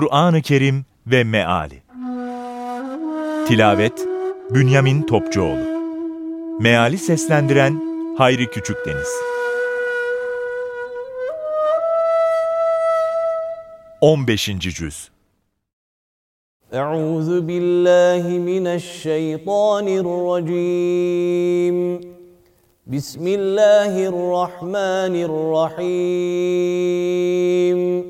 Kur'an-ı Kerim ve Meali. Tilavet Bünyamin Topçuoğlu. Meali seslendiren Hayri Küçükdeniz 15. Cüz. Euzu billahi mineşşeytanirracim Bismillahirrahmanirrahim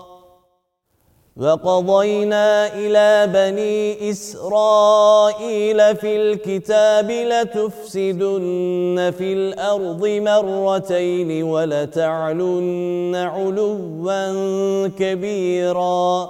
وقضينا إلى بني إسرائيل في الكتاب لتفسدن في الأرض مرتين ولتعلن علوا كبيرا.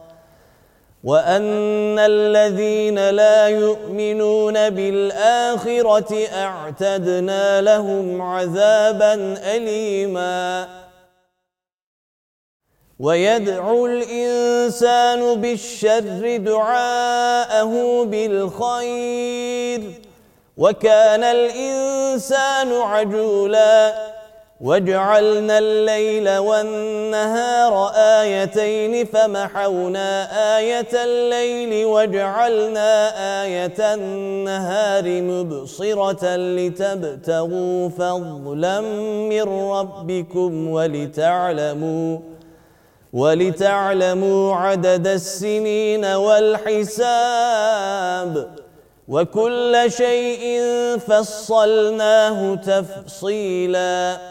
وأن الذين لا يؤمنون بالآخرة أعتدنا لهم عذابا اليما. ويدعو الإنسان بالشر دعاءه بالخير. وكان الإنسان عجولا وجعلنا الليل والنهار آيتين فمحونا آية الليل وجعلنا آية النهار مبصرة لتبتغوا فضلا من ربكم ولتعلموا ولتعلموا عدد السنين والحساب وكل شيء فصلناه تفصيلاً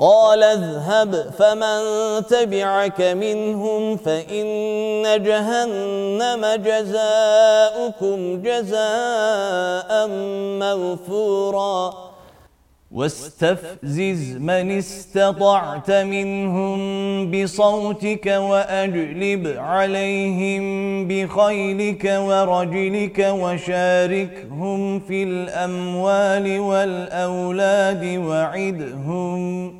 قال اذهب فمن تبعك منهم فإن جهنم جزاؤكم جزاء موفورا. واستفزز من استطعت منهم بصوتك وأجلب عليهم بخيلك ورجلك وشاركهم في الأموال والأولاد وعدهم.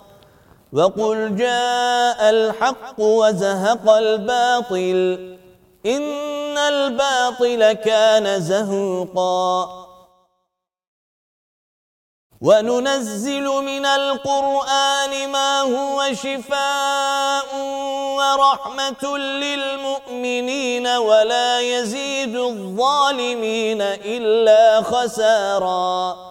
وقل جاء الحق وزهق الباطل إن الباطل كان زهوقا. وننزل من القرآن ما هو شفاء ورحمة للمؤمنين ولا يزيد الظالمين إلا خساراً.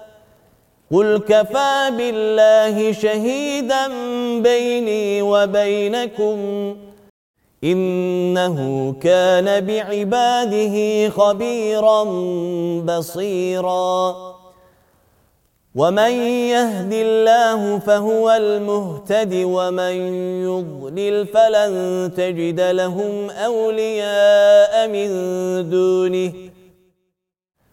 قل كفى بالله شهيدا بيني وبينكم إنه كان بعباده خبيرا بصيراً ومن يهد الله فهو المهتد ومن يضلل فلن تجد لهم اولياء من دونه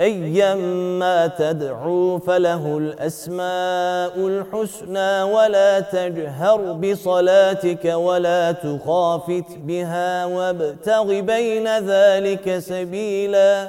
أيما تدعوا فله الأسماء الحسنى ولا تجهر بصلاتك ولا تخافت بها وابتغ بين ذلك سبيلا.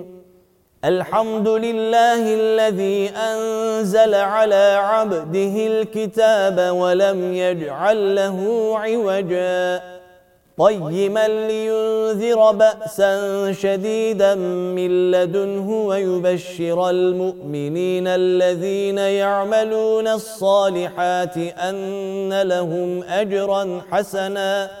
الحمد لله الذي أنزل على عبده الكتاب ولم يجعل له عوجا. قيما لينذر بأسا شديدا من لدنه ويبشر المؤمنين الذين يعملون الصالحات أن لهم أجرا حسناً.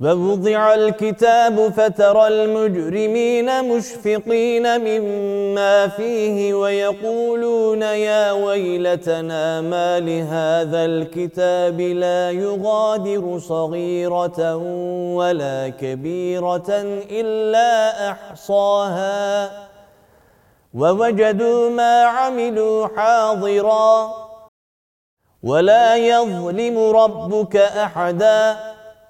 ووضع الكتاب فترى المجرمين مشفقين مما فيه ويقولون يا ويلتنا ما لهذا الكتاب لا يغادر صغيرة ولا كبيرة إلا أحصاها. ووجدوا ما عملوا حاضرا. ولا يظلم ربك أحداً.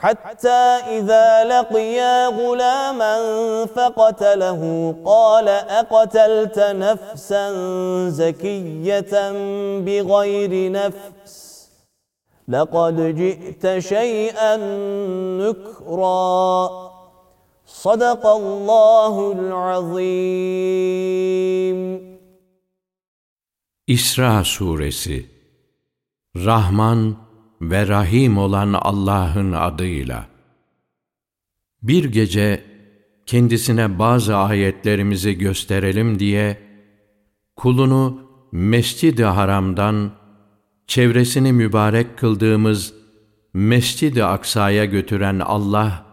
حتى إذا لقيا غلاما فقتله قال أقتلت نفسا زكية بغير نفس لقد جئت شيئا نكرا. صدق الله العظيم. İsra Suresi Rahman ve Rahim olan Allah'ın adıyla. Bir gece kendisine bazı ayetlerimizi gösterelim diye kulunu Mescid-i Haram'dan çevresini mübarek kıldığımız Mescid-i Aksa'ya götüren Allah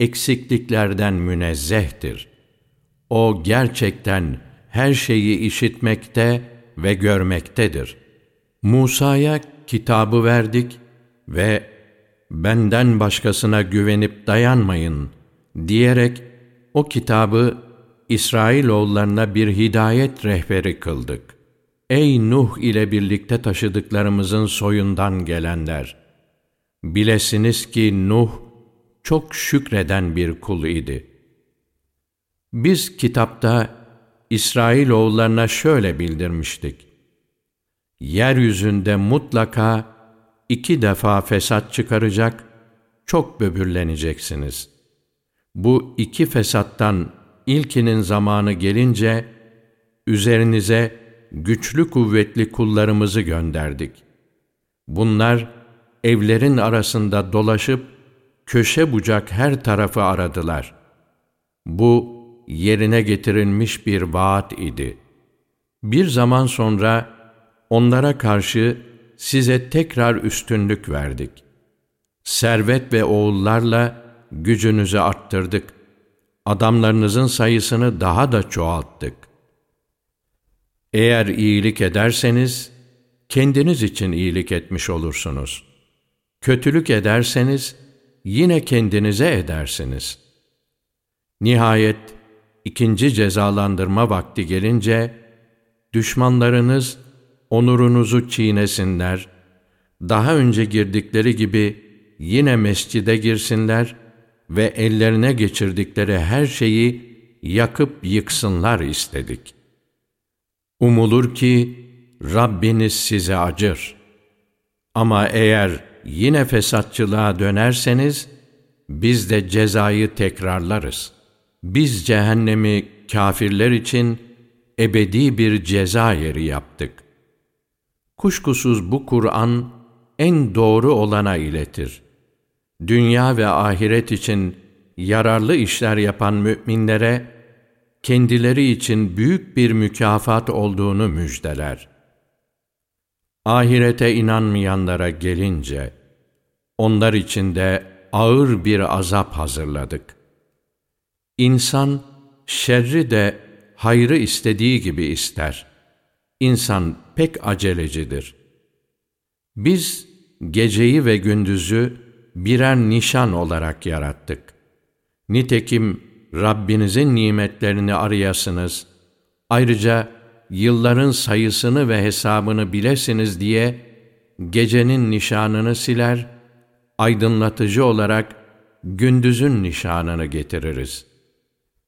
eksikliklerden münezzehtir. O gerçekten her şeyi işitmekte ve görmektedir. Musa'ya kitabı verdik ve benden başkasına güvenip dayanmayın diyerek o kitabı İsrailoğullarına bir hidayet rehberi kıldık. Ey Nuh ile birlikte taşıdıklarımızın soyundan gelenler! Bilesiniz ki Nuh çok şükreden bir kul idi. Biz kitapta İsrailoğullarına şöyle bildirmiştik yeryüzünde mutlaka iki defa fesat çıkaracak, çok böbürleneceksiniz. Bu iki fesattan ilkinin zamanı gelince, üzerinize güçlü kuvvetli kullarımızı gönderdik. Bunlar evlerin arasında dolaşıp, köşe bucak her tarafı aradılar. Bu yerine getirilmiş bir vaat idi. Bir zaman sonra, onlara karşı size tekrar üstünlük verdik. Servet ve oğullarla gücünüzü arttırdık. Adamlarınızın sayısını daha da çoğalttık. Eğer iyilik ederseniz, kendiniz için iyilik etmiş olursunuz. Kötülük ederseniz, yine kendinize edersiniz. Nihayet, ikinci cezalandırma vakti gelince, düşmanlarınız, onurunuzu çiğnesinler, daha önce girdikleri gibi yine mescide girsinler ve ellerine geçirdikleri her şeyi yakıp yıksınlar istedik. Umulur ki Rabbiniz size acır. Ama eğer yine fesatçılığa dönerseniz, biz de cezayı tekrarlarız. Biz cehennemi kafirler için ebedi bir ceza yeri yaptık. Kuşkusuz bu Kur'an en doğru olana iletir. Dünya ve ahiret için yararlı işler yapan müminlere kendileri için büyük bir mükafat olduğunu müjdeler. Ahirete inanmayanlara gelince onlar için de ağır bir azap hazırladık. İnsan şerri de hayrı istediği gibi ister. İnsan pek acelecidir. Biz geceyi ve gündüzü birer nişan olarak yarattık. Nitekim Rabbinizin nimetlerini arayasınız, ayrıca yılların sayısını ve hesabını bilesiniz diye gecenin nişanını siler, aydınlatıcı olarak gündüzün nişanını getiririz.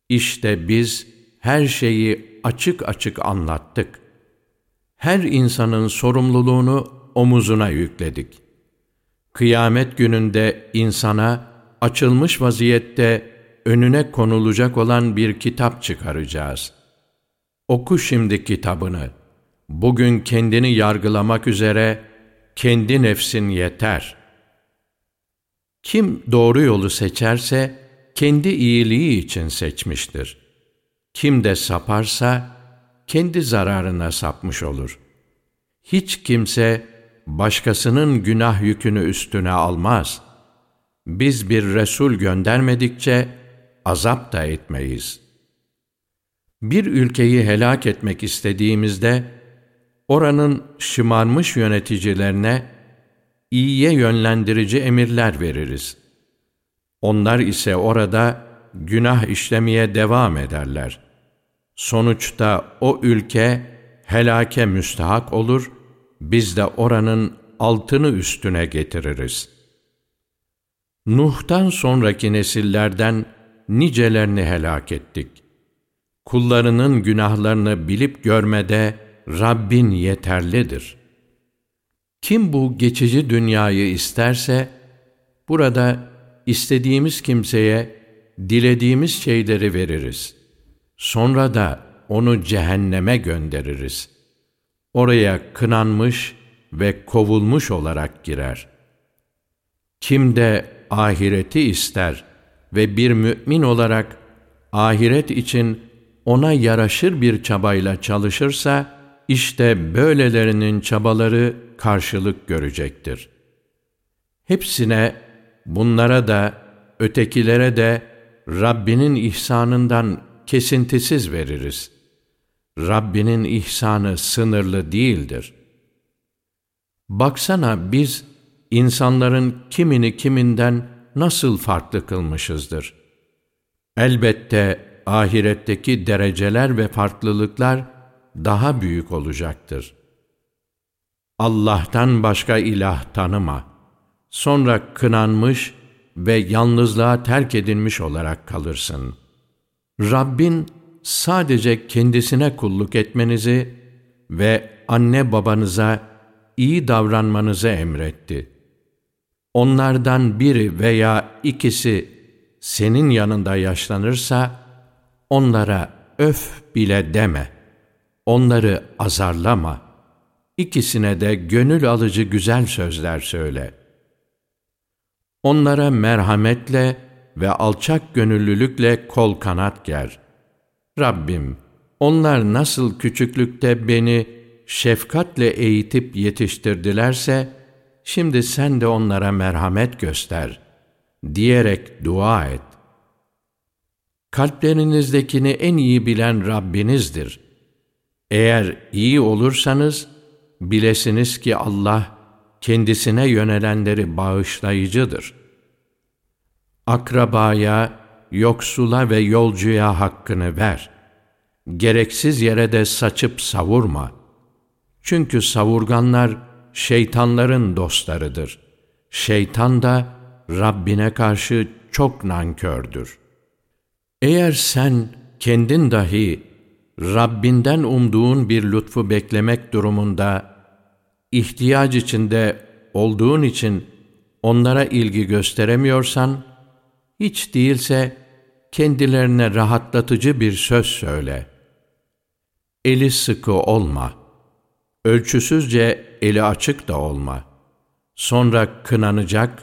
İşte biz her şeyi açık açık anlattık her insanın sorumluluğunu omuzuna yükledik. Kıyamet gününde insana açılmış vaziyette önüne konulacak olan bir kitap çıkaracağız. Oku şimdi kitabını. Bugün kendini yargılamak üzere kendi nefsin yeter. Kim doğru yolu seçerse kendi iyiliği için seçmiştir. Kim de saparsa kendi zararına sapmış olur. Hiç kimse başkasının günah yükünü üstüne almaz. Biz bir Resul göndermedikçe azap da etmeyiz. Bir ülkeyi helak etmek istediğimizde, oranın şımarmış yöneticilerine iyiye yönlendirici emirler veririz. Onlar ise orada günah işlemeye devam ederler. Sonuçta o ülke helake müstahak olur, biz de oranın altını üstüne getiririz. Nuh'tan sonraki nesillerden nicelerini helak ettik. Kullarının günahlarını bilip görmede Rabbin yeterlidir. Kim bu geçici dünyayı isterse, burada istediğimiz kimseye dilediğimiz şeyleri veririz. Sonra da onu cehenneme göndeririz. Oraya kınanmış ve kovulmuş olarak girer. Kim de ahireti ister ve bir mümin olarak ahiret için ona yaraşır bir çabayla çalışırsa, işte böylelerinin çabaları karşılık görecektir. Hepsine, bunlara da, ötekilere de Rabbinin ihsanından kesintisiz veririz. Rabbinin ihsanı sınırlı değildir. Baksana biz insanların kimini kiminden nasıl farklı kılmışızdır. Elbette ahiretteki dereceler ve farklılıklar daha büyük olacaktır. Allah'tan başka ilah tanıma. Sonra kınanmış ve yalnızlığa terk edilmiş olarak kalırsın. Rabbin sadece kendisine kulluk etmenizi ve anne babanıza iyi davranmanızı emretti. Onlardan biri veya ikisi senin yanında yaşlanırsa, onlara öf bile deme. Onları azarlama. İkisine de gönül alıcı güzel sözler söyle. Onlara merhametle ve alçak gönüllülükle kol kanat ger. Rabbim, onlar nasıl küçüklükte beni şefkatle eğitip yetiştirdilerse, şimdi sen de onlara merhamet göster, diyerek dua et. Kalplerinizdekini en iyi bilen Rabbinizdir. Eğer iyi olursanız, bilesiniz ki Allah, kendisine yönelenleri bağışlayıcıdır. Akrabaya, yoksula ve yolcuya hakkını ver. Gereksiz yere de saçıp savurma. Çünkü savurganlar şeytanların dostlarıdır. Şeytan da Rabbine karşı çok nankördür. Eğer sen kendin dahi Rabbinden umduğun bir lütfu beklemek durumunda ihtiyaç içinde olduğun için onlara ilgi gösteremiyorsan, hiç değilse kendilerine rahatlatıcı bir söz söyle. Eli sıkı olma. Ölçüsüzce eli açık da olma. Sonra kınanacak,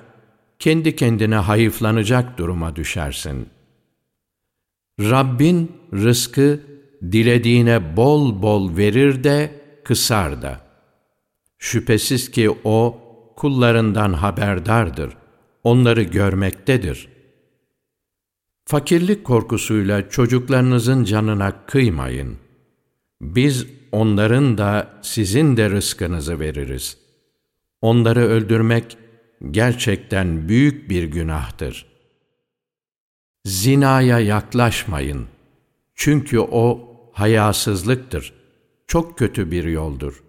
kendi kendine hayıflanacak duruma düşersin. Rabbin rızkı dilediğine bol bol verir de kısar da. Şüphesiz ki O kullarından haberdardır, onları görmektedir. Fakirlik korkusuyla çocuklarınızın canına kıymayın. Biz onların da sizin de rızkınızı veririz. Onları öldürmek gerçekten büyük bir günahtır. Zinaya yaklaşmayın. Çünkü o hayasızlıktır. Çok kötü bir yoldur.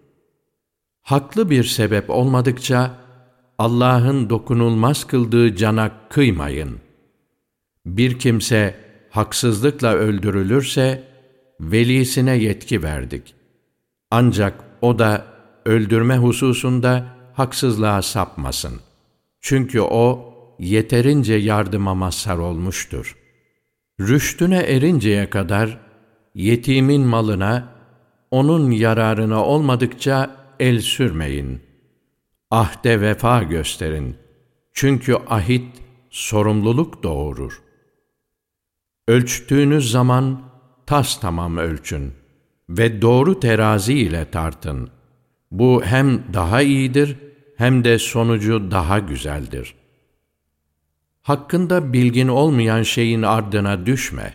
Haklı bir sebep olmadıkça Allah'ın dokunulmaz kıldığı cana kıymayın. Bir kimse haksızlıkla öldürülürse velisine yetki verdik. Ancak o da öldürme hususunda haksızlığa sapmasın. Çünkü o yeterince yardıma mazhar olmuştur. Rüştüne erinceye kadar yetimin malına, onun yararına olmadıkça el sürmeyin. Ahde vefa gösterin. Çünkü ahit sorumluluk doğurur. Ölçtüğünüz zaman tas tamam ölçün ve doğru terazi ile tartın. Bu hem daha iyidir hem de sonucu daha güzeldir. Hakkında bilgin olmayan şeyin ardına düşme.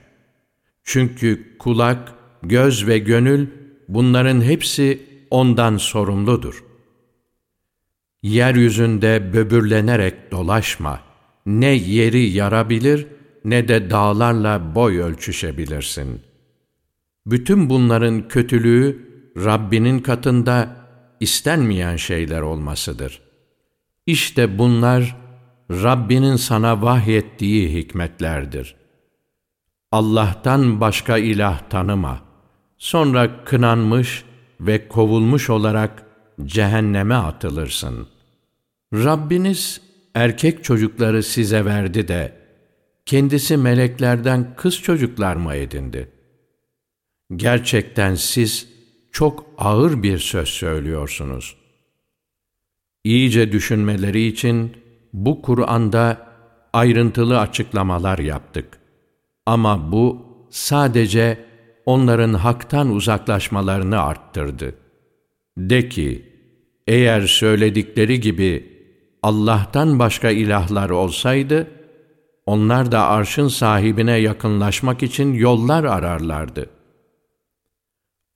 Çünkü kulak, göz ve gönül bunların hepsi ondan sorumludur. Yeryüzünde böbürlenerek dolaşma. Ne yeri yarabilir ne de dağlarla boy ölçüşebilirsin. Bütün bunların kötülüğü Rabbinin katında istenmeyen şeyler olmasıdır. İşte bunlar Rabbinin sana vahyettiği hikmetlerdir. Allah'tan başka ilah tanıma. Sonra kınanmış ve kovulmuş olarak cehenneme atılırsın. Rabbiniz erkek çocukları size verdi de, kendisi meleklerden kız çocuklar mı edindi? Gerçekten siz çok ağır bir söz söylüyorsunuz. İyice düşünmeleri için bu Kur'an'da ayrıntılı açıklamalar yaptık. Ama bu sadece onların haktan uzaklaşmalarını arttırdı. De ki, eğer söyledikleri gibi Allah'tan başka ilahlar olsaydı, onlar da arşın sahibine yakınlaşmak için yollar ararlardı.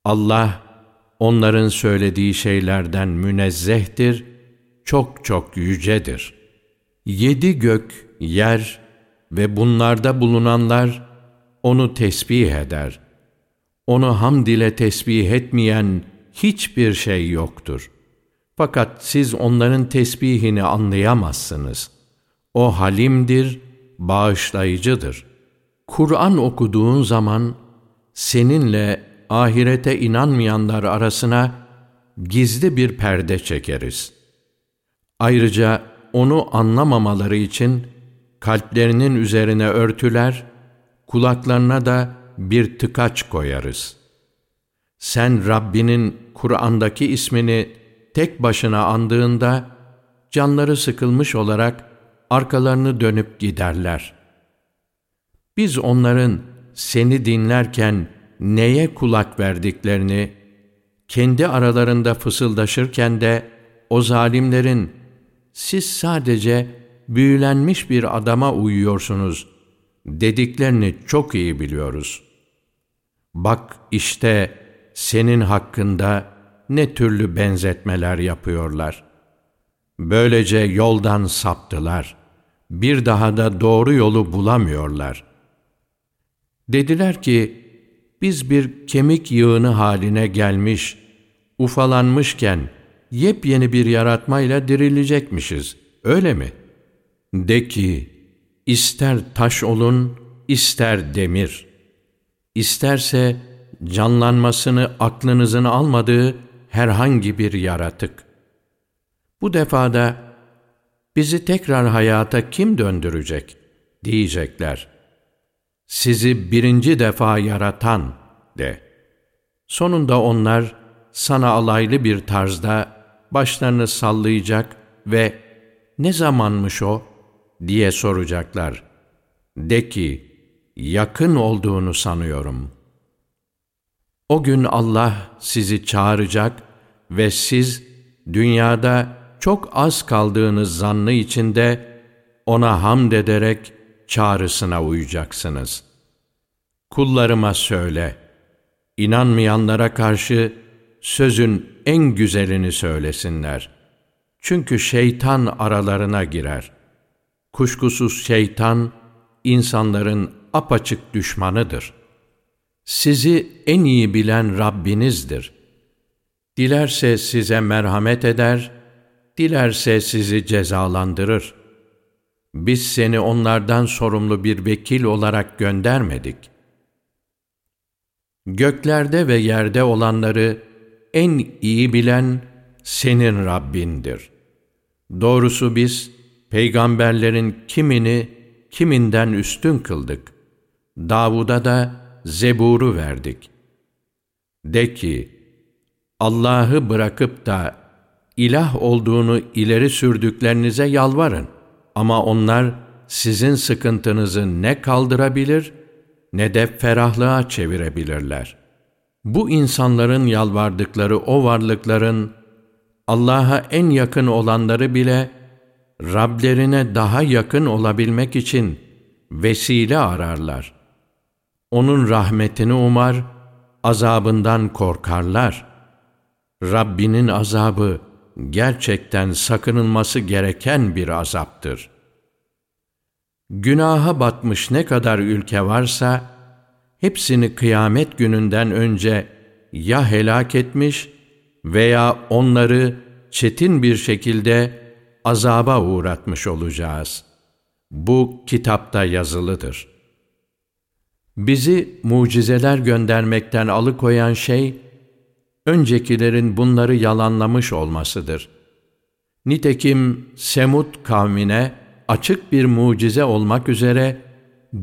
Allah, onların söylediği şeylerden münezzehtir, çok çok yücedir. Yedi gök, yer ve bunlarda bulunanlar onu tesbih eder. Onu hamd ile tesbih etmeyen hiçbir şey yoktur. Fakat siz onların tesbihini anlayamazsınız. O halimdir, bağışlayıcıdır. Kur'an okuduğun zaman seninle ahirete inanmayanlar arasına gizli bir perde çekeriz. Ayrıca onu anlamamaları için kalplerinin üzerine örtüler, kulaklarına da bir tıkaç koyarız. Sen Rabbinin Kur'an'daki ismini tek başına andığında, canları sıkılmış olarak arkalarını dönüp giderler. Biz onların seni dinlerken neye kulak verdiklerini, kendi aralarında fısıldaşırken de o zalimlerin siz sadece büyülenmiş bir adama uyuyorsunuz dediklerini çok iyi biliyoruz. Bak işte senin hakkında ne türlü benzetmeler yapıyorlar. Böylece yoldan saptılar. Bir daha da doğru yolu bulamıyorlar. Dediler ki, biz bir kemik yığını haline gelmiş, ufalanmışken yepyeni bir yaratmayla dirilecekmişiz. Öyle mi? De ki, ister taş olun, ister demir. İsterse canlanmasını aklınızın almadığı herhangi bir yaratık. Bu defada bizi tekrar hayata kim döndürecek diyecekler. Sizi birinci defa yaratan de. Sonunda onlar sana alaylı bir tarzda başlarını sallayacak ve ne zamanmış o diye soracaklar. De ki, yakın olduğunu sanıyorum. O gün Allah sizi çağıracak ve siz dünyada çok az kaldığınız zannı içinde ona hamd ederek çağrısına uyacaksınız. Kullarıma söyle, inanmayanlara karşı sözün en güzelini söylesinler. Çünkü şeytan aralarına girer. Kuşkusuz şeytan, insanların apaçık düşmanıdır. Sizi en iyi bilen Rabbinizdir. Dilerse size merhamet eder, dilerse sizi cezalandırır. Biz seni onlardan sorumlu bir vekil olarak göndermedik. Göklerde ve yerde olanları en iyi bilen senin Rabbindir. Doğrusu biz peygamberlerin kimini kiminden üstün kıldık. Davud'a da Zebur'u verdik. De ki, Allah'ı bırakıp da ilah olduğunu ileri sürdüklerinize yalvarın. Ama onlar sizin sıkıntınızı ne kaldırabilir ne de ferahlığa çevirebilirler. Bu insanların yalvardıkları o varlıkların Allah'a en yakın olanları bile Rablerine daha yakın olabilmek için vesile ararlar. Onun rahmetini umar, azabından korkarlar. Rabbinin azabı gerçekten sakınılması gereken bir azaptır. Günaha batmış ne kadar ülke varsa, hepsini kıyamet gününden önce ya helak etmiş veya onları çetin bir şekilde azaba uğratmış olacağız. Bu kitapta yazılıdır. Bizi mucizeler göndermekten alıkoyan şey, öncekilerin bunları yalanlamış olmasıdır. Nitekim Semud kavmine açık bir mucize olmak üzere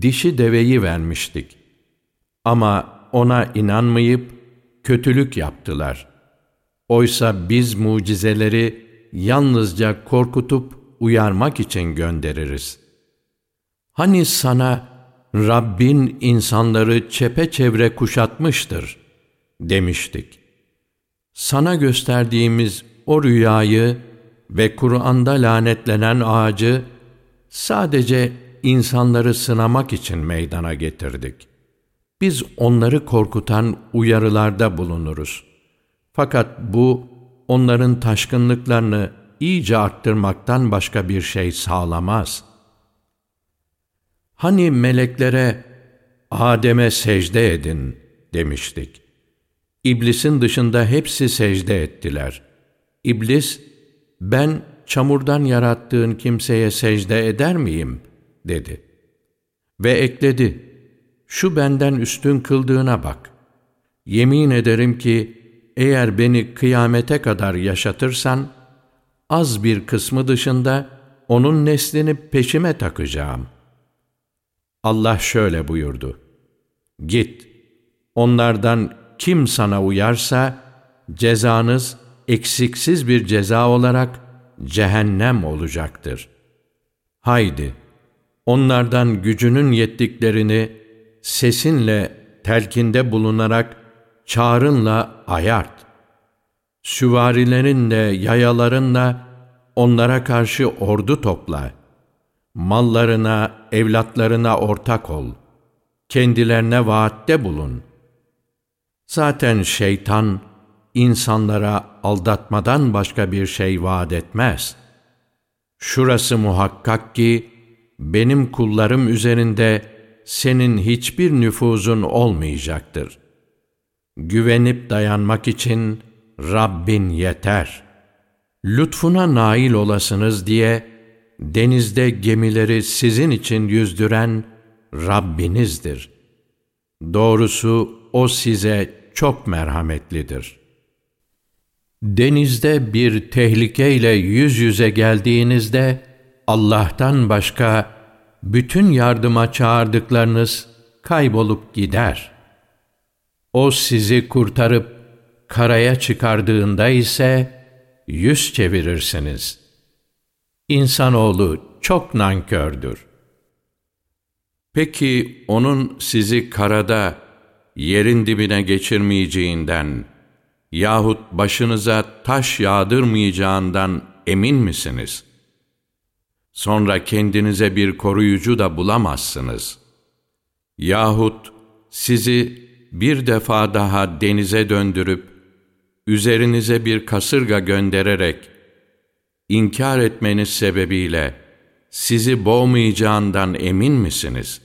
dişi deveyi vermiştik. Ama ona inanmayıp kötülük yaptılar. Oysa biz mucizeleri yalnızca korkutup uyarmak için göndeririz. Hani sana Rabbin insanları çepeçevre kuşatmıştır demiştik. Sana gösterdiğimiz o rüyayı ve Kur'an'da lanetlenen ağacı sadece insanları sınamak için meydana getirdik. Biz onları korkutan uyarılarda bulunuruz. Fakat bu onların taşkınlıklarını iyice arttırmaktan başka bir şey sağlamaz. Hani meleklere Adem'e secde edin demiştik. İblisin dışında hepsi secde ettiler. İblis, ben çamurdan yarattığın kimseye secde eder miyim? dedi. Ve ekledi, şu benden üstün kıldığına bak. Yemin ederim ki, eğer beni kıyamete kadar yaşatırsan, az bir kısmı dışında onun neslini peşime takacağım. Allah şöyle buyurdu. Git, onlardan kim sana uyarsa, cezanız eksiksiz bir ceza olarak cehennem olacaktır. Haydi, onlardan gücünün yettiklerini sesinle telkinde bulunarak çağrınla ayart. Süvarilerinle, yayalarınla onlara karşı ordu topla. Mallarına, evlatlarına ortak ol. Kendilerine vaatte bulun. Zaten şeytan, insanlara aldatmadan başka bir şey vaat etmez. Şurası muhakkak ki, benim kullarım üzerinde senin hiçbir nüfuzun olmayacaktır. Güvenip dayanmak için Rabbin yeter. Lütfuna nail olasınız diye denizde gemileri sizin için yüzdüren Rabbinizdir. Doğrusu O size çok merhametlidir. Denizde bir tehlikeyle yüz yüze geldiğinizde Allah'tan başka bütün yardıma çağırdıklarınız kaybolup gider. O sizi kurtarıp karaya çıkardığında ise yüz çevirirsiniz. İnsanoğlu çok nankördür. Peki onun sizi karada yerin dibine geçirmeyeceğinden yahut başınıza taş yağdırmayacağından emin misiniz? Sonra kendinize bir koruyucu da bulamazsınız. Yahut sizi bir defa daha denize döndürüp üzerinize bir kasırga göndererek inkar etmeniz sebebiyle sizi boğmayacağından emin misiniz?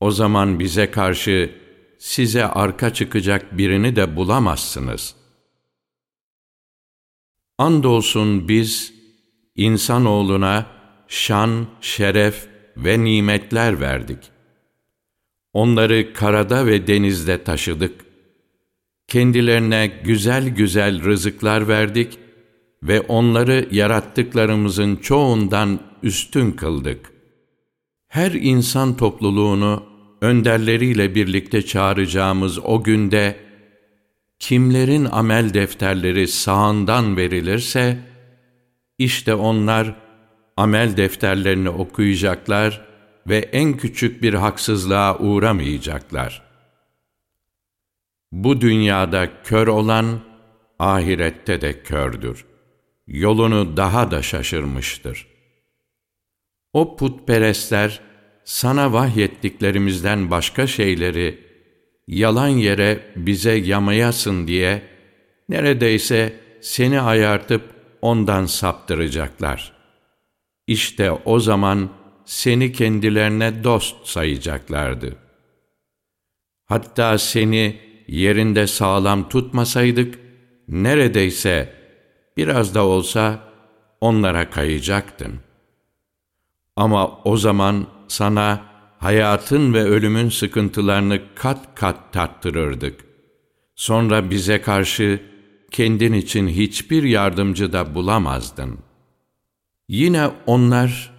O zaman bize karşı size arka çıkacak birini de bulamazsınız. Andolsun biz insanoğluna şan, şeref ve nimetler verdik. Onları karada ve denizde taşıdık. Kendilerine güzel güzel rızıklar verdik ve onları yarattıklarımızın çoğundan üstün kıldık. Her insan topluluğunu önderleriyle birlikte çağıracağımız o günde, kimlerin amel defterleri sağından verilirse, işte onlar amel defterlerini okuyacaklar ve en küçük bir haksızlığa uğramayacaklar. Bu dünyada kör olan, ahirette de kördür. yolunu daha da şaşırmıştır. O putperestler, sana vahyettiklerimizden başka şeyleri yalan yere bize yamayasın diye neredeyse seni ayartıp ondan saptıracaklar. İşte o zaman seni kendilerine dost sayacaklardı. Hatta seni yerinde sağlam tutmasaydık, neredeyse biraz da olsa onlara kayacaktın. Ama o zaman sana hayatın ve ölümün sıkıntılarını kat kat tattırırdık. Sonra bize karşı kendin için hiçbir yardımcı da bulamazdın. Yine onlar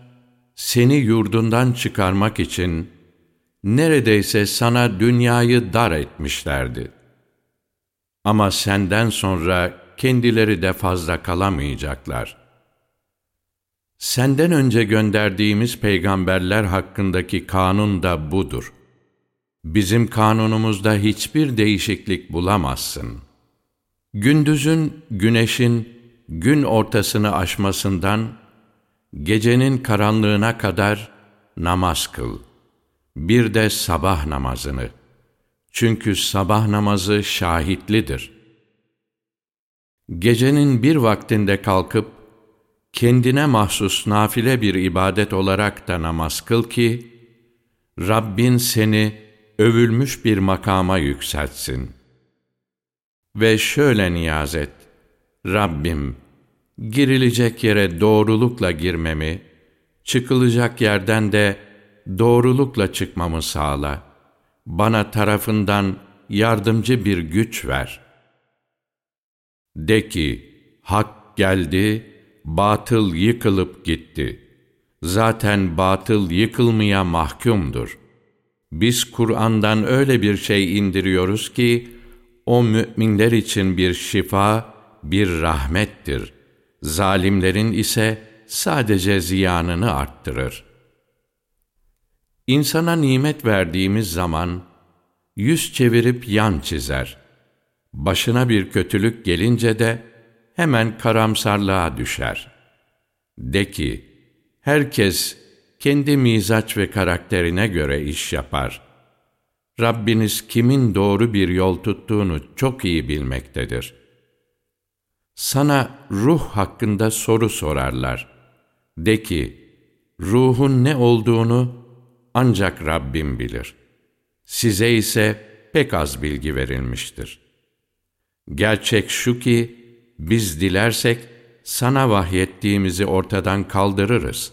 seni yurdundan çıkarmak için neredeyse sana dünyayı dar etmişlerdi. Ama senden sonra kendileri de fazla kalamayacaklar. Senden önce gönderdiğimiz peygamberler hakkındaki kanun da budur. Bizim kanunumuzda hiçbir değişiklik bulamazsın. Gündüzün, güneşin gün ortasını aşmasından, gecenin karanlığına kadar namaz kıl. Bir de sabah namazını. Çünkü sabah namazı şahitlidir. Gecenin bir vaktinde kalkıp, kendine mahsus nafile bir ibadet olarak da namaz kıl ki, Rabbin seni övülmüş bir makama yükseltsin. Ve şöyle niyaz et, Rabbim, girilecek yere doğrulukla girmemi, çıkılacak yerden de doğrulukla çıkmamı sağla. Bana tarafından yardımcı bir güç ver. De ki, hak geldi, batıl yıkılıp gitti. Zaten batıl yıkılmaya mahkumdur. Biz Kur'an'dan öyle bir şey indiriyoruz ki, o müminler için bir şifa, bir rahmettir. Zalimlerin ise sadece ziyanını arttırır. İnsana nimet verdiğimiz zaman, yüz çevirip yan çizer. Başına bir kötülük gelince de, hemen karamsarlığa düşer. De ki, herkes kendi mizaç ve karakterine göre iş yapar. Rabbiniz kimin doğru bir yol tuttuğunu çok iyi bilmektedir. Sana ruh hakkında soru sorarlar. De ki, ruhun ne olduğunu ancak Rabbim bilir. Size ise pek az bilgi verilmiştir. Gerçek şu ki, biz dilersek sana vahyettiğimizi ortadan kaldırırız.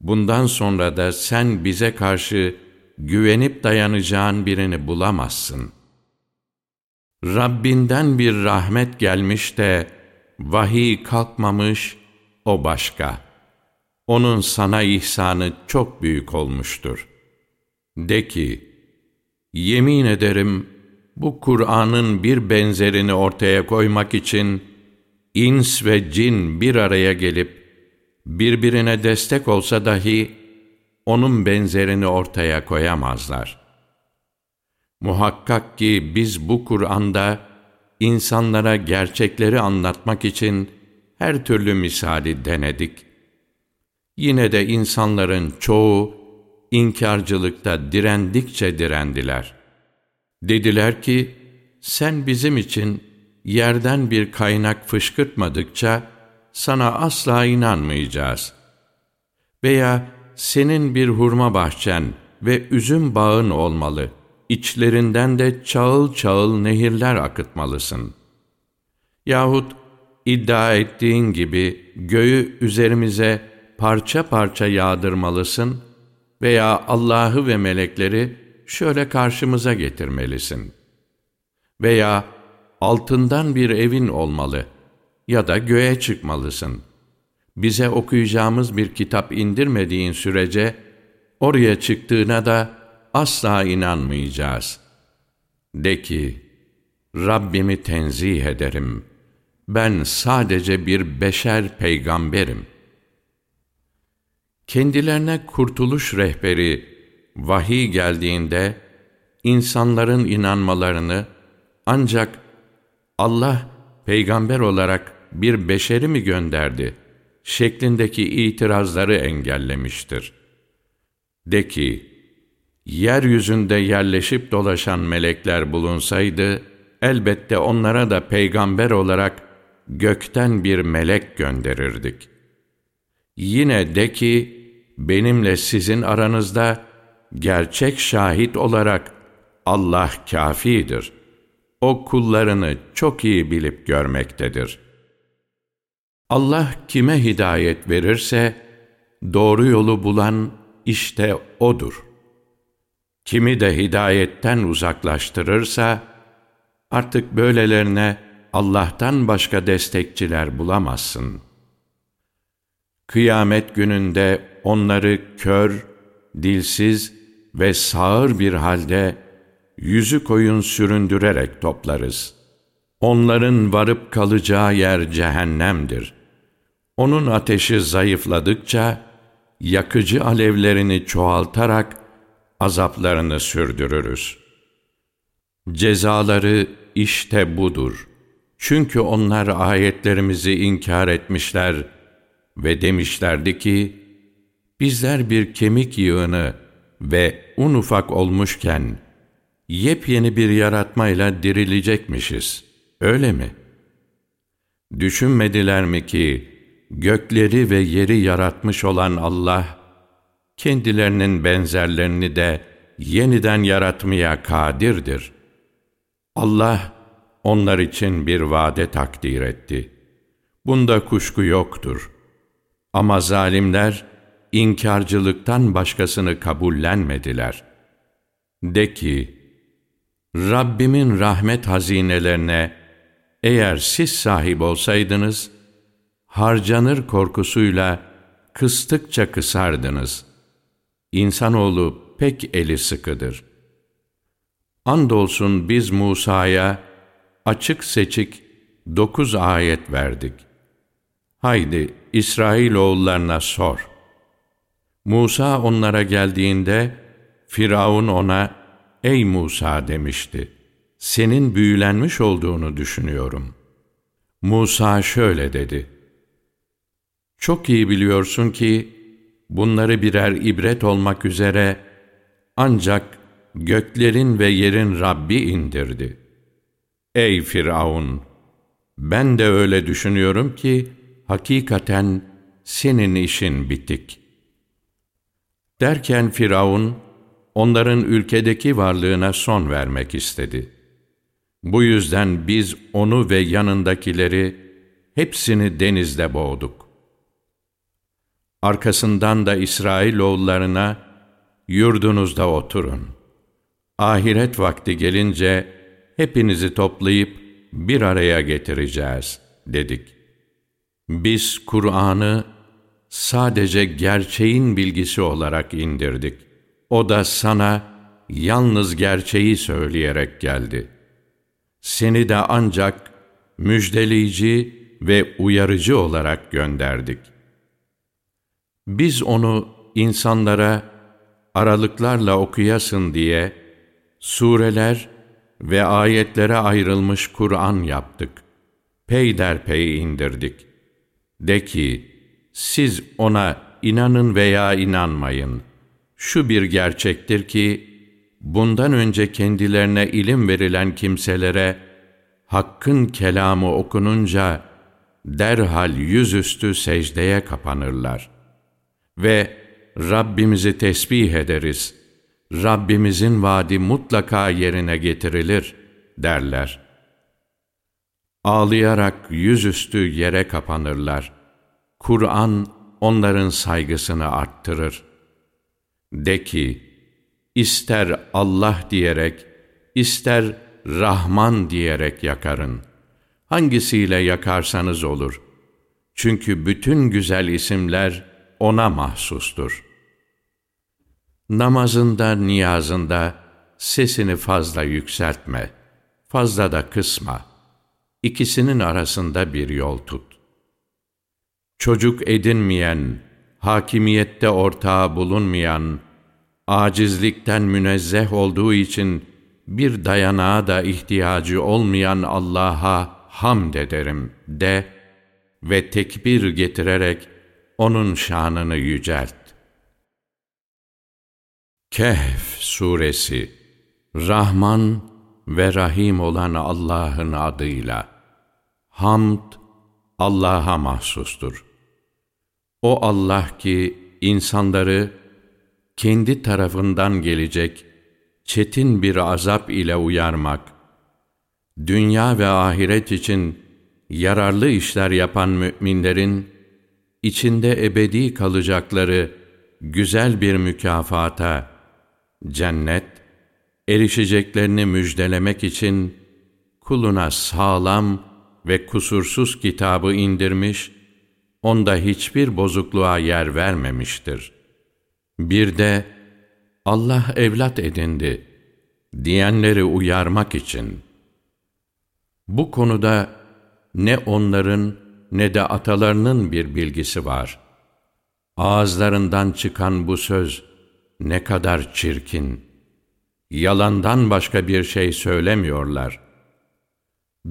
Bundan sonra da sen bize karşı güvenip dayanacağın birini bulamazsın. Rabbinden bir rahmet gelmiş de vahiy kalkmamış, o başka. Onun sana ihsanı çok büyük olmuştur. De ki, yemin ederim bu Kur'an'ın bir benzerini ortaya koymak için ins ve cin bir araya gelip birbirine destek olsa dahi onun benzerini ortaya koyamazlar. Muhakkak ki biz bu Kur'an'da insanlara gerçekleri anlatmak için her türlü misali denedik. Yine de insanların çoğu inkarcılıkta direndikçe direndiler. Dediler ki, sen bizim için yerden bir kaynak fışkırtmadıkça sana asla inanmayacağız. Veya senin bir hurma bahçen ve üzüm bağın olmalı. İçlerinden de çağıl çağıl nehirler akıtmalısın. Yahut iddia ettiğin gibi göğü üzerimize parça parça yağdırmalısın veya Allah'ı ve melekleri şöyle karşımıza getirmelisin. Veya altından bir evin olmalı ya da göğe çıkmalısın. Bize okuyacağımız bir kitap indirmediğin sürece oraya çıktığına da asla inanmayacağız. De ki, Rabbimi tenzih ederim. Ben sadece bir beşer peygamberim. Kendilerine kurtuluş rehberi vahiy geldiğinde insanların inanmalarını ancak Allah peygamber olarak bir beşeri mi gönderdi? şeklindeki itirazları engellemiştir. De ki, yeryüzünde yerleşip dolaşan melekler bulunsaydı, elbette onlara da peygamber olarak gökten bir melek gönderirdik. Yine de ki, benimle sizin aranızda gerçek şahit olarak Allah kafidir. O kullarını çok iyi bilip görmektedir. Allah kime hidayet verirse, doğru yolu bulan işte O'dur. Kimi de hidayetten uzaklaştırırsa, artık böylelerine Allah'tan başka destekçiler bulamazsın. Kıyamet gününde onları kör, dilsiz ve sağır bir halde yüzü koyun süründürerek toplarız. Onların varıp kalacağı yer cehennemdir. Onun ateşi zayıfladıkça, yakıcı alevlerini çoğaltarak azaplarını sürdürürüz. Cezaları işte budur. Çünkü onlar ayetlerimizi inkar etmişler ve demişlerdi ki, bizler bir kemik yığını ve un ufak olmuşken, yepyeni bir yaratmayla dirilecekmişiz. Öyle mi? Düşünmediler mi ki, gökleri ve yeri yaratmış olan Allah, kendilerinin benzerlerini de yeniden yaratmaya kadirdir. Allah, onlar için bir vade takdir etti. Bunda kuşku yoktur. Ama zalimler, inkarcılıktan başkasını kabullenmediler. De ki, Rabbimin rahmet hazinelerine eğer siz sahip olsaydınız, harcanır korkusuyla kıstıkça kısardınız. İnsanoğlu pek eli sıkıdır. Andolsun biz Musa'ya açık seçik dokuz ayet verdik. Haydi İsrailoğullarına sor. Musa onlara geldiğinde Firavun ona Ey Musa demişti. Senin büyülenmiş olduğunu düşünüyorum. Musa şöyle dedi. Çok iyi biliyorsun ki bunları birer ibret olmak üzere ancak göklerin ve yerin Rabbi indirdi. Ey Firavun! Ben de öyle düşünüyorum ki hakikaten senin işin bitik. Derken Firavun onların ülkedeki varlığına son vermek istedi. Bu yüzden biz onu ve yanındakileri hepsini denizde boğduk. Arkasından da İsrailoğullarına yurdunuzda oturun. Ahiret vakti gelince hepinizi toplayıp bir araya getireceğiz dedik. Biz Kur'an'ı sadece gerçeğin bilgisi olarak indirdik. O da sana yalnız gerçeği söyleyerek geldi. Seni de ancak müjdeleyici ve uyarıcı olarak gönderdik. Biz onu insanlara aralıklarla okuyasın diye sureler ve ayetlere ayrılmış Kur'an yaptık. Peyderpey indirdik. De ki, siz ona inanın veya inanmayın. Şu bir gerçektir ki, bundan önce kendilerine ilim verilen kimselere, Hakk'ın kelamı okununca, derhal yüzüstü secdeye kapanırlar. Ve Rabbimizi tesbih ederiz. Rabbimizin vaadi mutlaka yerine getirilir derler. Ağlayarak yüzüstü yere kapanırlar. Kur'an onların saygısını arttırır. De ki, ister Allah diyerek, ister Rahman diyerek yakarın. Hangisiyle yakarsanız olur. Çünkü bütün güzel isimler O'na mahsustur. Namazında, niyazında sesini fazla yükseltme, fazla da kısma. İkisinin arasında bir yol tut. Çocuk edinmeyen, hakimiyette ortağı bulunmayan, acizlikten münezzeh olduğu için bir dayanağa da ihtiyacı olmayan Allah'a hamd ederim de, ve tekbir getirerek onun şanını yücelt. Kehf Suresi Rahman ve Rahim olan Allah'ın adıyla. Hamd Allah'a mahsustur. O Allah ki insanları kendi tarafından gelecek çetin bir azap ile uyarmak, dünya ve ahiret için yararlı işler yapan müminlerin içinde ebedi kalacakları güzel bir mükafata, cennet, erişeceklerini müjdelemek için kuluna sağlam ve kusursuz kitabı indirmiş, onda hiçbir bozukluğa yer vermemiştir. Bir de Allah evlat edindi diyenleri uyarmak için. Bu konuda ne onların ne de atalarının bir bilgisi var. Ağızlarından çıkan bu söz ne kadar çirkin. Yalandan başka bir şey söylemiyorlar.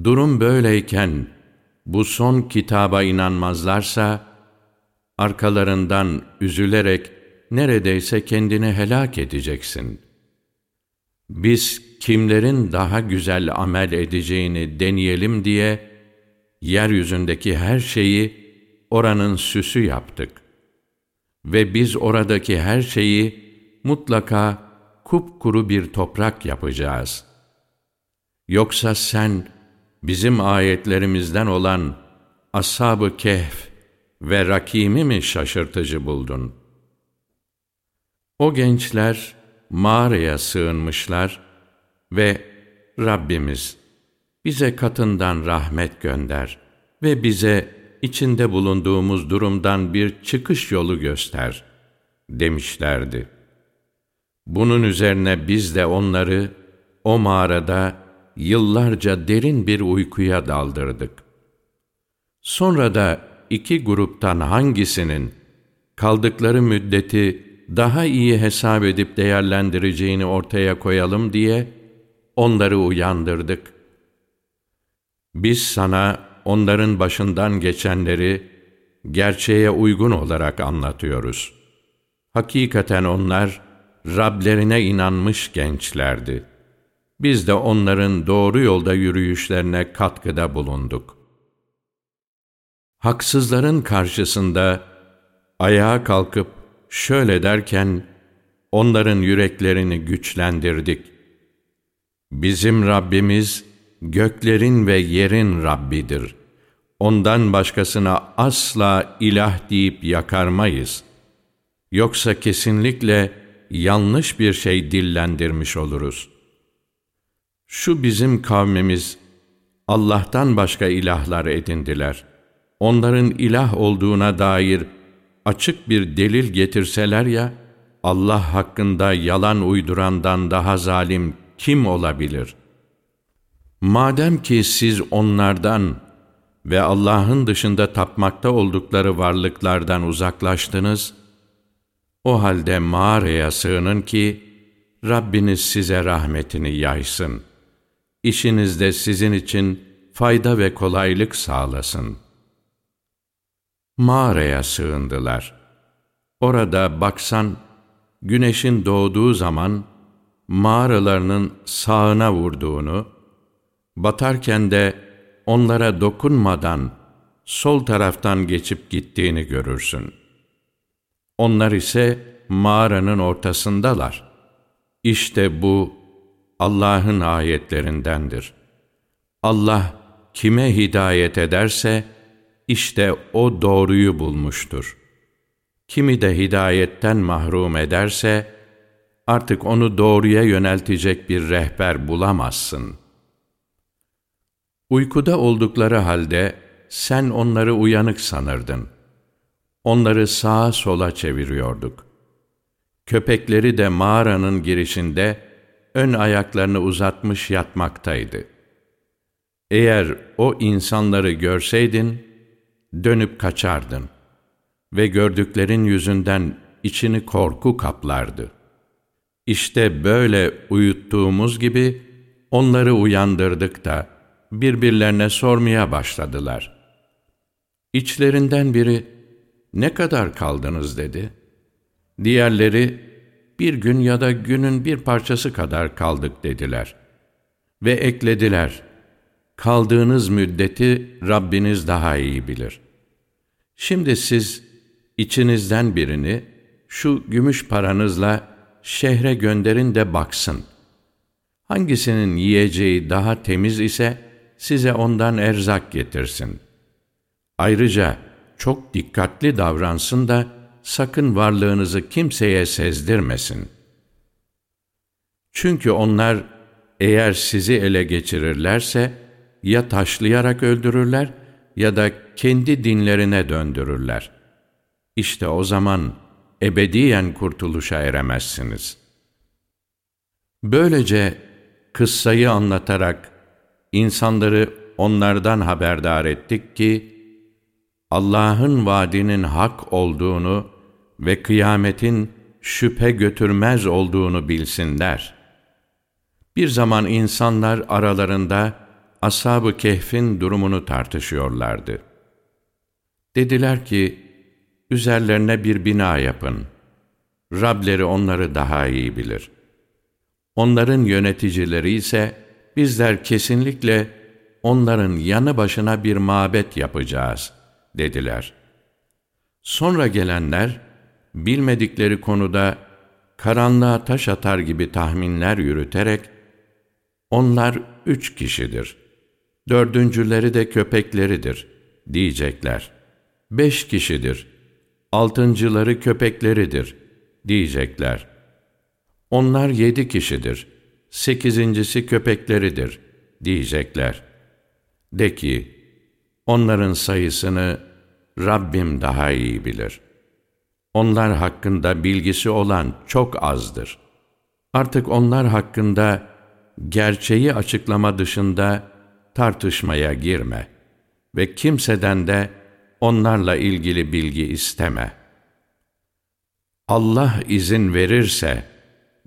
Durum böyleyken bu son kitaba inanmazlarsa arkalarından üzülerek neredeyse kendini helak edeceksin. Biz kimlerin daha güzel amel edeceğini deneyelim diye yeryüzündeki her şeyi oranın süsü yaptık. Ve biz oradaki her şeyi mutlaka kupkuru bir toprak yapacağız. Yoksa sen bizim ayetlerimizden olan Ashab-ı Kehf ve Rakim'i mi şaşırtıcı buldun? O gençler mağaraya sığınmışlar ve Rabbimiz bize katından rahmet gönder ve bize içinde bulunduğumuz durumdan bir çıkış yolu göster demişlerdi. Bunun üzerine biz de onları o mağarada yıllarca derin bir uykuya daldırdık. Sonra da iki gruptan hangisinin kaldıkları müddeti daha iyi hesap edip değerlendireceğini ortaya koyalım diye onları uyandırdık. Biz sana onların başından geçenleri gerçeğe uygun olarak anlatıyoruz. Hakikaten onlar Rablerine inanmış gençlerdi. Biz de onların doğru yolda yürüyüşlerine katkıda bulunduk. Haksızların karşısında ayağa kalkıp şöyle derken onların yüreklerini güçlendirdik. Bizim Rabbimiz göklerin ve yerin Rabbidir. Ondan başkasına asla ilah deyip yakarmayız. Yoksa kesinlikle yanlış bir şey dillendirmiş oluruz. Şu bizim kavmimiz Allah'tan başka ilahlar edindiler. Onların ilah olduğuna dair açık bir delil getirseler ya, Allah hakkında yalan uydurandan daha zalim kim olabilir? Madem ki siz onlardan ve Allah'ın dışında tapmakta oldukları varlıklardan uzaklaştınız, o halde mağaraya sığının ki Rabbiniz size rahmetini yaysın. İşinizde sizin için fayda ve kolaylık sağlasın.'' mağaraya sığındılar. Orada baksan, güneşin doğduğu zaman mağaralarının sağına vurduğunu, batarken de onlara dokunmadan sol taraftan geçip gittiğini görürsün. Onlar ise mağaranın ortasındalar. İşte bu Allah'ın ayetlerindendir. Allah kime hidayet ederse, işte o doğruyu bulmuştur. Kimi de hidayetten mahrum ederse, artık onu doğruya yöneltecek bir rehber bulamazsın. Uykuda oldukları halde sen onları uyanık sanırdın. Onları sağa sola çeviriyorduk. Köpekleri de mağaranın girişinde ön ayaklarını uzatmış yatmaktaydı. Eğer o insanları görseydin, dönüp kaçardın ve gördüklerin yüzünden içini korku kaplardı. İşte böyle uyuttuğumuz gibi onları uyandırdık da birbirlerine sormaya başladılar. İçlerinden biri, ne kadar kaldınız dedi. Diğerleri, bir gün ya da günün bir parçası kadar kaldık dediler. Ve eklediler, kaldığınız müddeti Rabbiniz daha iyi bilir. Şimdi siz içinizden birini şu gümüş paranızla şehre gönderin de baksın. Hangisinin yiyeceği daha temiz ise size ondan erzak getirsin. Ayrıca çok dikkatli davransın da sakın varlığınızı kimseye sezdirmesin. Çünkü onlar eğer sizi ele geçirirlerse ya taşlayarak öldürürler ya da kendi dinlerine döndürürler. İşte o zaman ebediyen kurtuluşa eremezsiniz. Böylece kıssayı anlatarak insanları onlardan haberdar ettik ki, Allah'ın vaadinin hak olduğunu ve kıyametin şüphe götürmez olduğunu bilsinler. Bir zaman insanlar aralarında Ashab-ı Kehf'in durumunu tartışıyorlardı. Dediler ki, üzerlerine bir bina yapın. Rableri onları daha iyi bilir. Onların yöneticileri ise, bizler kesinlikle onların yanı başına bir mabet yapacağız, dediler. Sonra gelenler, bilmedikleri konuda karanlığa taş atar gibi tahminler yürüterek, onlar üç kişidir, dördüncüleri de köpekleridir, diyecekler. Beş kişidir, altıncıları köpekleridir, diyecekler. Onlar yedi kişidir, sekizincisi köpekleridir, diyecekler. De ki, onların sayısını Rabbim daha iyi bilir. Onlar hakkında bilgisi olan çok azdır. Artık onlar hakkında gerçeği açıklama dışında tartışmaya girme ve kimseden de onlarla ilgili bilgi isteme. Allah izin verirse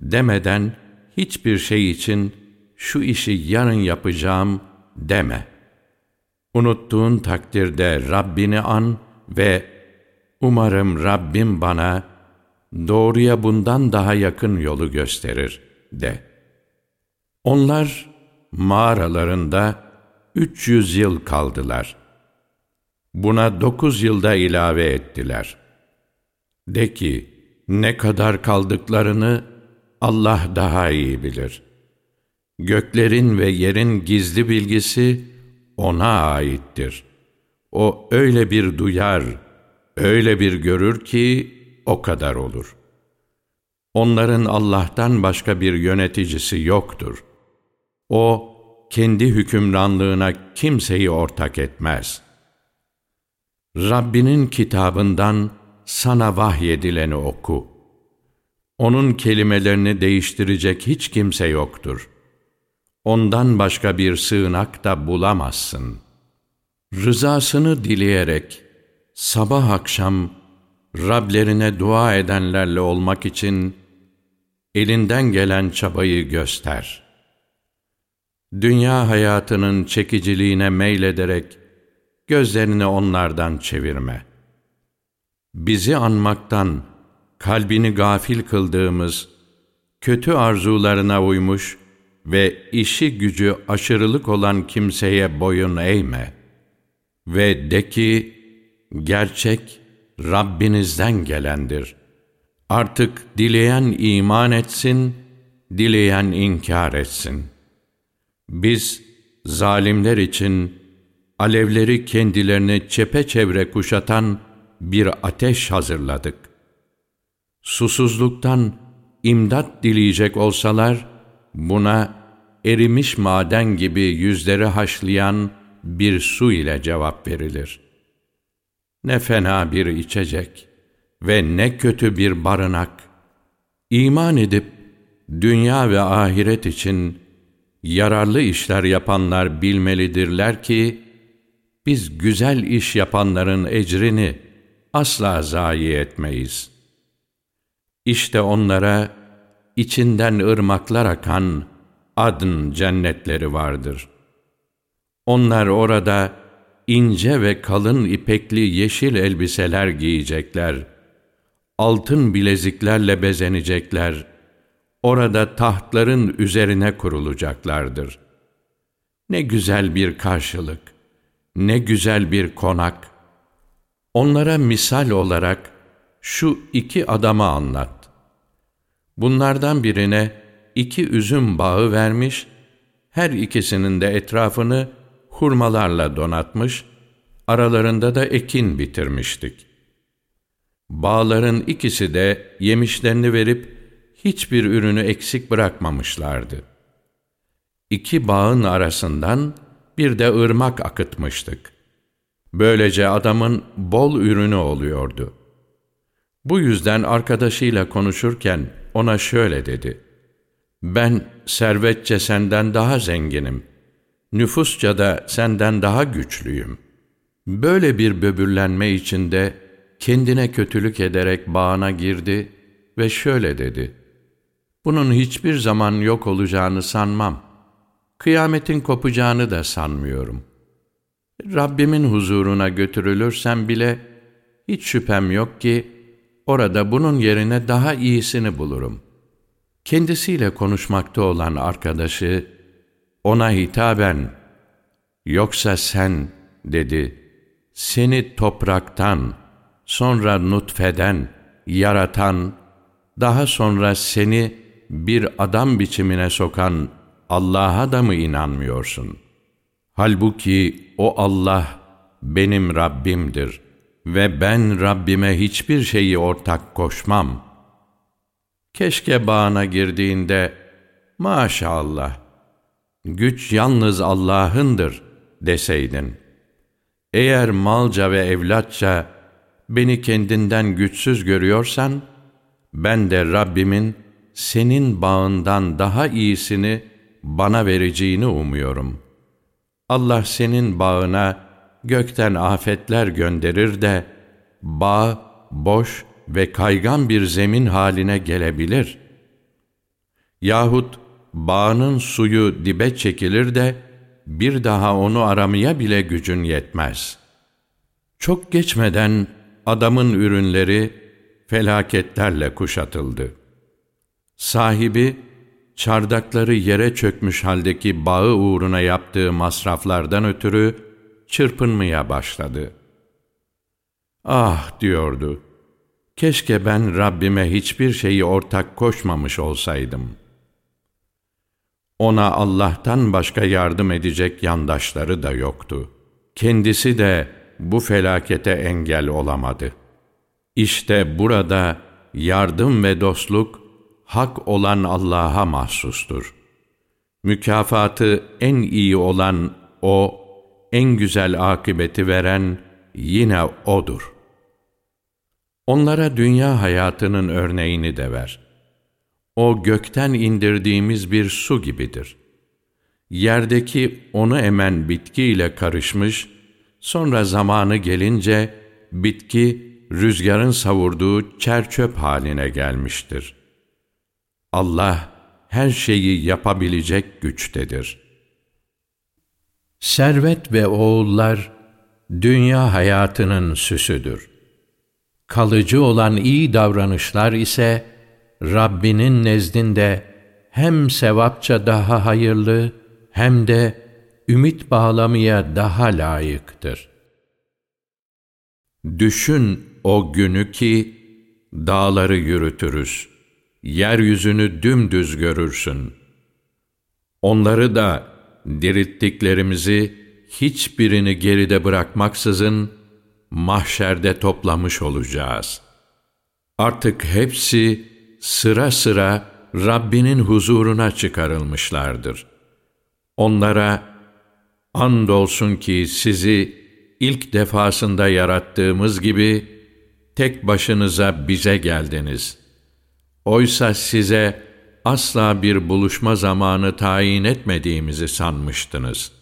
demeden hiçbir şey için şu işi yarın yapacağım deme. Unuttuğun takdirde Rabbini an ve umarım Rabbim bana doğruya bundan daha yakın yolu gösterir de. Onlar mağaralarında 300 yıl kaldılar. Buna dokuz yılda ilave ettiler. De ki, ne kadar kaldıklarını Allah daha iyi bilir. Göklerin ve yerin gizli bilgisi O'na aittir. O öyle bir duyar, öyle bir görür ki o kadar olur. Onların Allah'tan başka bir yöneticisi yoktur. O, kendi hükümranlığına kimseyi ortak etmez.'' Rabbinin kitabından sana vahyedileni oku. Onun kelimelerini değiştirecek hiç kimse yoktur. Ondan başka bir sığınak da bulamazsın. Rızasını dileyerek sabah akşam Rablerine dua edenlerle olmak için elinden gelen çabayı göster. Dünya hayatının çekiciliğine meylederek gözlerini onlardan çevirme. Bizi anmaktan kalbini gafil kıldığımız, kötü arzularına uymuş ve işi gücü aşırılık olan kimseye boyun eğme. Ve de ki, gerçek Rabbinizden gelendir. Artık dileyen iman etsin, dileyen inkar etsin. Biz, zalimler için, alevleri kendilerini çepeçevre kuşatan bir ateş hazırladık. Susuzluktan imdat dileyecek olsalar, buna erimiş maden gibi yüzleri haşlayan bir su ile cevap verilir. Ne fena bir içecek ve ne kötü bir barınak. İman edip dünya ve ahiret için yararlı işler yapanlar bilmelidirler ki, biz güzel iş yapanların ecrini asla zayi etmeyiz. İşte onlara içinden ırmaklar akan adın cennetleri vardır. Onlar orada ince ve kalın ipekli yeşil elbiseler giyecekler. Altın bileziklerle bezenecekler. Orada tahtların üzerine kurulacaklardır. Ne güzel bir karşılık, ne güzel bir konak. Onlara misal olarak şu iki adama anlat. Bunlardan birine iki üzüm bağı vermiş, her ikisinin de etrafını hurmalarla donatmış, aralarında da ekin bitirmiştik. Bağların ikisi de yemişlerini verip hiçbir ürünü eksik bırakmamışlardı. İki bağın arasından bir de ırmak akıtmıştık. Böylece adamın bol ürünü oluyordu. Bu yüzden arkadaşıyla konuşurken ona şöyle dedi. Ben servetçe senden daha zenginim. Nüfusça da senden daha güçlüyüm. Böyle bir böbürlenme içinde kendine kötülük ederek bağına girdi ve şöyle dedi. Bunun hiçbir zaman yok olacağını sanmam. Kıyametin kopacağını da sanmıyorum. Rabbimin huzuruna götürülürsem bile hiç şüphem yok ki orada bunun yerine daha iyisini bulurum. Kendisiyle konuşmakta olan arkadaşı ona hitaben yoksa sen dedi seni topraktan sonra nutfeden yaratan daha sonra seni bir adam biçimine sokan Allah'a da mı inanmıyorsun? Halbuki o Allah benim Rabbimdir ve ben Rabbime hiçbir şeyi ortak koşmam. Keşke bağına girdiğinde maşallah güç yalnız Allah'ındır deseydin. Eğer malca ve evlatça beni kendinden güçsüz görüyorsan, ben de Rabbimin senin bağından daha iyisini bana vereceğini umuyorum. Allah senin bağına gökten afetler gönderir de, bağ boş ve kaygan bir zemin haline gelebilir. Yahut bağının suyu dibe çekilir de, bir daha onu aramaya bile gücün yetmez. Çok geçmeden adamın ürünleri felaketlerle kuşatıldı. Sahibi, çardakları yere çökmüş haldeki bağı uğruna yaptığı masraflardan ötürü çırpınmaya başladı. Ah diyordu, keşke ben Rabbime hiçbir şeyi ortak koşmamış olsaydım. Ona Allah'tan başka yardım edecek yandaşları da yoktu. Kendisi de bu felakete engel olamadı. İşte burada yardım ve dostluk hak olan Allah'a mahsustur. Mükafatı en iyi olan O, en güzel akıbeti veren yine O'dur. Onlara dünya hayatının örneğini de ver. O gökten indirdiğimiz bir su gibidir. Yerdeki onu emen bitkiyle karışmış, sonra zamanı gelince bitki rüzgarın savurduğu çerçöp haline gelmiştir. Allah her şeyi yapabilecek güçtedir. Servet ve oğullar dünya hayatının süsüdür. Kalıcı olan iyi davranışlar ise Rabbinin nezdinde hem sevapça daha hayırlı hem de ümit bağlamaya daha layıktır. Düşün o günü ki dağları yürütürüz, yeryüzünü dümdüz görürsün. Onları da dirittiklerimizi hiçbirini geride bırakmaksızın mahşerde toplamış olacağız. Artık hepsi sıra sıra Rabbinin huzuruna çıkarılmışlardır. Onlara andolsun ki sizi ilk defasında yarattığımız gibi tek başınıza bize geldiniz. Oysa size asla bir buluşma zamanı tayin etmediğimizi sanmıştınız.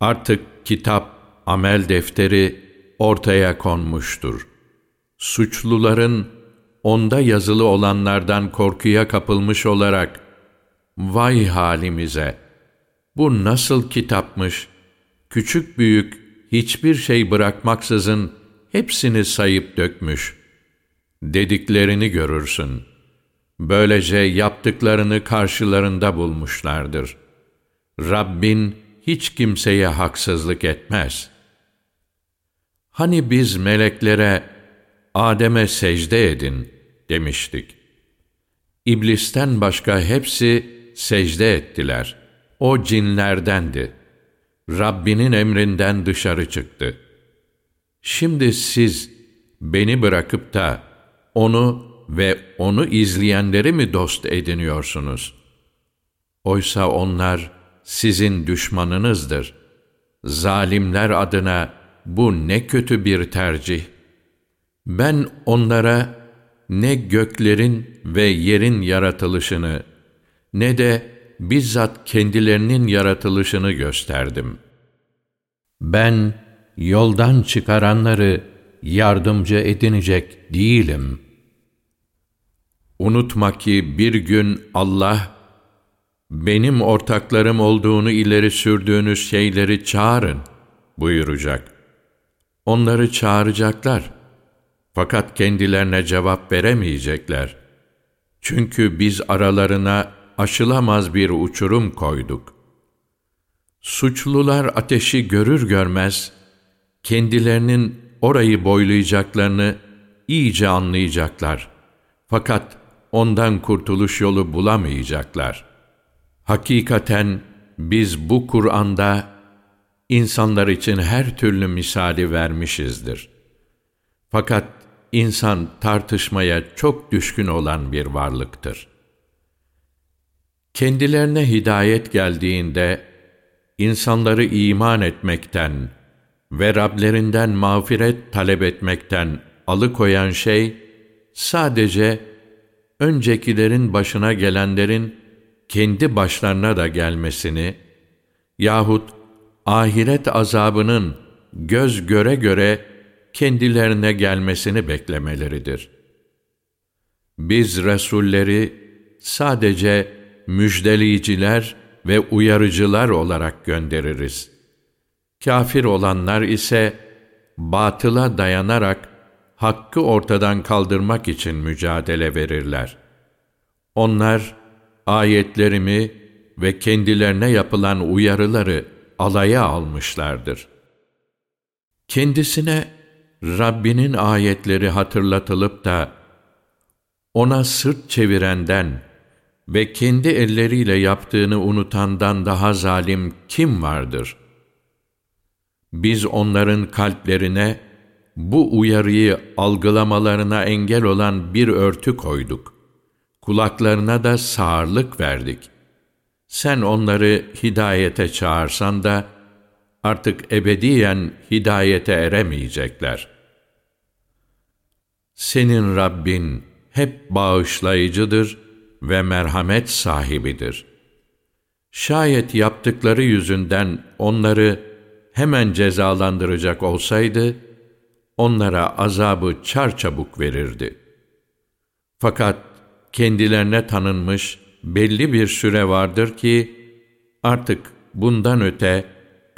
Artık kitap, amel defteri ortaya konmuştur. Suçluların onda yazılı olanlardan korkuya kapılmış olarak vay halimize bu nasıl kitapmış küçük büyük hiçbir şey bırakmaksızın hepsini sayıp dökmüş. Dediklerini görürsün. Böylece yaptıklarını karşılarında bulmuşlardır. Rabbin hiç kimseye haksızlık etmez. Hani biz meleklere Adem'e secde edin demiştik. İblisten başka hepsi secde ettiler. O cinlerdendi. Rabbinin emrinden dışarı çıktı. Şimdi siz beni bırakıp da onu ve onu izleyenleri mi dost ediniyorsunuz? Oysa onlar sizin düşmanınızdır. Zalimler adına bu ne kötü bir tercih. Ben onlara ne göklerin ve yerin yaratılışını ne de bizzat kendilerinin yaratılışını gösterdim. Ben yoldan çıkaranları yardımcı edinecek değilim. Unutma ki bir gün Allah, benim ortaklarım olduğunu ileri sürdüğünüz şeyleri çağırın buyuracak. Onları çağıracaklar. Fakat kendilerine cevap veremeyecekler. Çünkü biz aralarına aşılamaz bir uçurum koyduk. Suçlular ateşi görür görmez, kendilerinin orayı boylayacaklarını iyice anlayacaklar. Fakat ondan kurtuluş yolu bulamayacaklar. Hakikaten biz bu Kur'an'da insanlar için her türlü misali vermişizdir. Fakat insan tartışmaya çok düşkün olan bir varlıktır. Kendilerine hidayet geldiğinde, insanları iman etmekten ve Rablerinden mağfiret talep etmekten alıkoyan şey, sadece öncekilerin başına gelenlerin kendi başlarına da gelmesini yahut ahiret azabının göz göre göre kendilerine gelmesini beklemeleridir. Biz Resulleri sadece müjdeleyiciler ve uyarıcılar olarak göndeririz. Kafir olanlar ise batıla dayanarak hakkı ortadan kaldırmak için mücadele verirler. Onlar ayetlerimi ve kendilerine yapılan uyarıları alaya almışlardır. Kendisine Rabbinin ayetleri hatırlatılıp da ona sırt çevirenden ve kendi elleriyle yaptığını unutandan daha zalim kim vardır? Biz onların kalplerine bu uyarıyı algılamalarına engel olan bir örtü koyduk. Kulaklarına da sağırlık verdik. Sen onları hidayete çağırsan da artık ebediyen hidayete eremeyecekler. Senin Rabbin hep bağışlayıcıdır ve merhamet sahibidir. Şayet yaptıkları yüzünden onları hemen cezalandıracak olsaydı, onlara azabı çarçabuk verirdi. Fakat kendilerine tanınmış belli bir süre vardır ki, artık bundan öte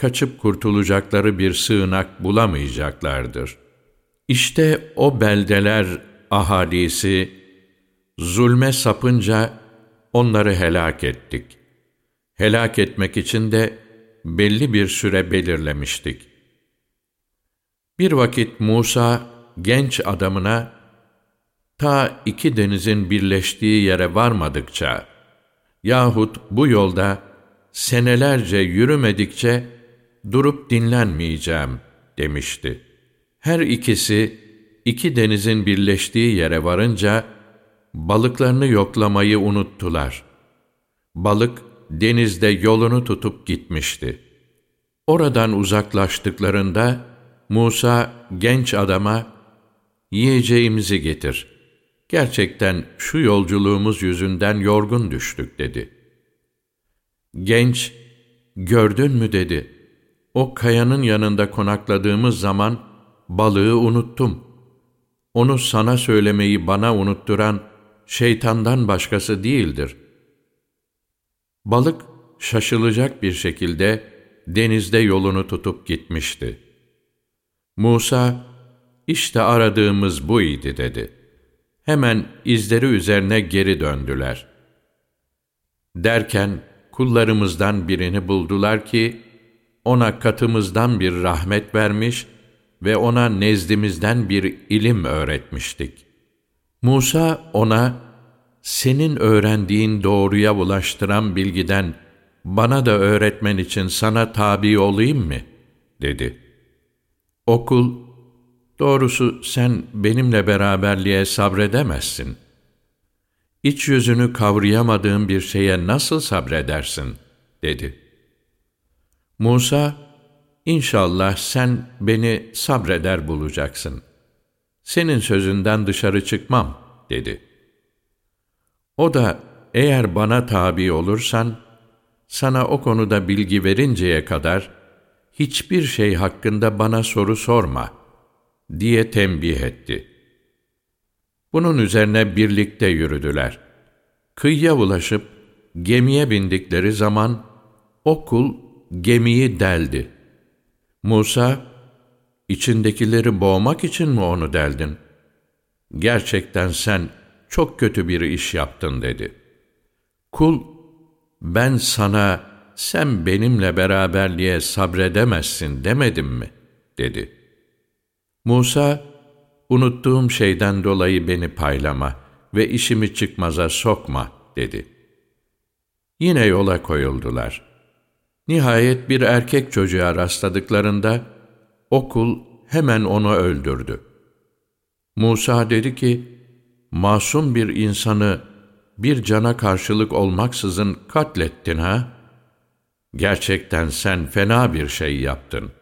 kaçıp kurtulacakları bir sığınak bulamayacaklardır. İşte o beldeler ahalisi, zulme sapınca onları helak ettik. Helak etmek için de belli bir süre belirlemiştik. Bir vakit Musa genç adamına ta iki denizin birleştiği yere varmadıkça yahut bu yolda senelerce yürümedikçe durup dinlenmeyeceğim demişti. Her ikisi iki denizin birleştiği yere varınca balıklarını yoklamayı unuttular. Balık denizde yolunu tutup gitmişti. Oradan uzaklaştıklarında Musa genç adama yiyeceğimizi getir. Gerçekten şu yolculuğumuz yüzünden yorgun düştük dedi. Genç, gördün mü dedi. O kayanın yanında konakladığımız zaman balığı unuttum. Onu sana söylemeyi bana unutturan şeytandan başkası değildir. Balık şaşılacak bir şekilde denizde yolunu tutup gitmişti. Musa, işte aradığımız bu idi dedi. Hemen izleri üzerine geri döndüler. Derken kullarımızdan birini buldular ki, ona katımızdan bir rahmet vermiş ve ona nezdimizden bir ilim öğretmiştik. Musa ona, senin öğrendiğin doğruya ulaştıran bilgiden bana da öğretmen için sana tabi olayım mı? dedi. Okul, doğrusu sen benimle beraberliğe sabredemezsin. İç yüzünü kavrayamadığın bir şeye nasıl sabredersin? dedi. Musa, İnşallah sen beni sabreder bulacaksın. Senin sözünden dışarı çıkmam, dedi. O da, eğer bana tabi olursan, sana o konuda bilgi verinceye kadar, hiçbir şey hakkında bana soru sorma, diye tembih etti. Bunun üzerine birlikte yürüdüler. Kıyıya ulaşıp, gemiye bindikleri zaman, o kul gemiyi deldi. Musa, içindekileri boğmak için mi onu deldin? Gerçekten sen çok kötü bir iş yaptın dedi. Kul, ben sana sen benimle beraberliğe sabredemezsin demedim mi? dedi. Musa, unuttuğum şeyden dolayı beni paylama ve işimi çıkmaza sokma dedi. Yine yola koyuldular.'' Nihayet bir erkek çocuğa rastladıklarında okul hemen onu öldürdü. Musa dedi ki, masum bir insanı bir cana karşılık olmaksızın katlettin ha? Gerçekten sen fena bir şey yaptın.''